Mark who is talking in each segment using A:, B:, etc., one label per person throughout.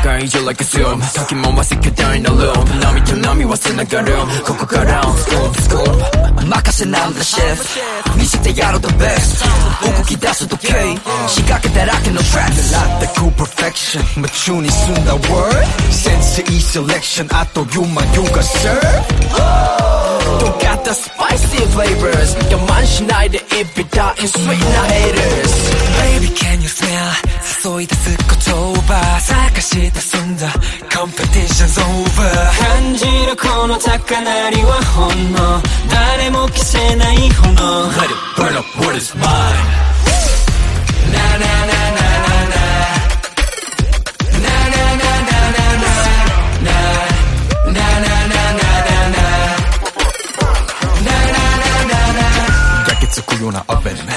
A: like a more I to storm 사기몸만씻겨다인어룸나미쳐나미와쓰나가룸코코가룸 Scoop Scoop 마카세나온다 Chef the best 보고기다수도 K 시각에따라켜 the
B: trap 날라때 cool perfection 맞춘이순다 word Sense e selection 아또유마유가 sir
A: 똑같다 spicy flavors 여만시나이데입이다 in sweet na haters
C: Baby can you smell 誘い出す言葉探し出すんだ Competition's over 感じるこの高鳴りはほんの誰も消せない炎
A: Let it burn up what is mine
C: ななな
B: ような oven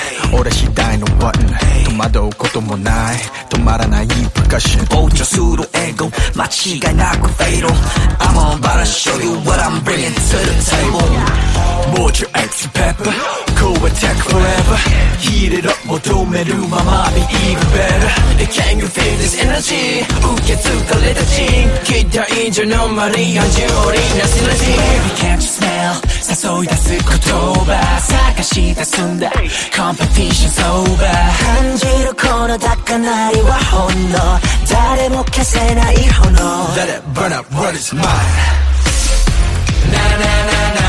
B: バトン戸惑うこともない止まらないパーカッション
A: 膨張する英語間違いなくフェイロ I'm on but I show you what I'm bringing to the table もうちょ X ペッパー attack forever Heat it up, what do me do? My mind be even better Can you feel this energy? 웃게
C: Baby can't you smell 사소이 다 스코토바 사가시 다 순다 Competition's over 한지로 코너 닦아 날이 와 혼노 달의 목회세나 이
B: Let it burn up, what is mine na.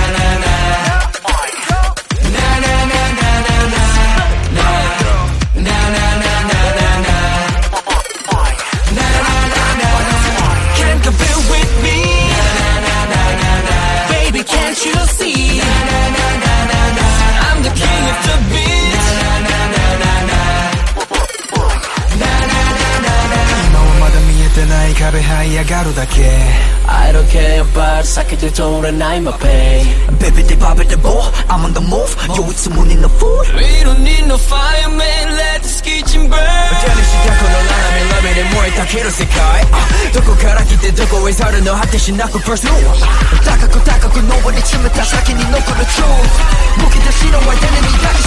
A: I don't care about the 避けて通れない my pain Baby ball. i I'm on the move the food
C: We don't need no fireman
A: ける世界どこから来てどこへ去るの果てしなく p u r s 高く高く登り詰めた先に残る Truth き出しのは誰に抱き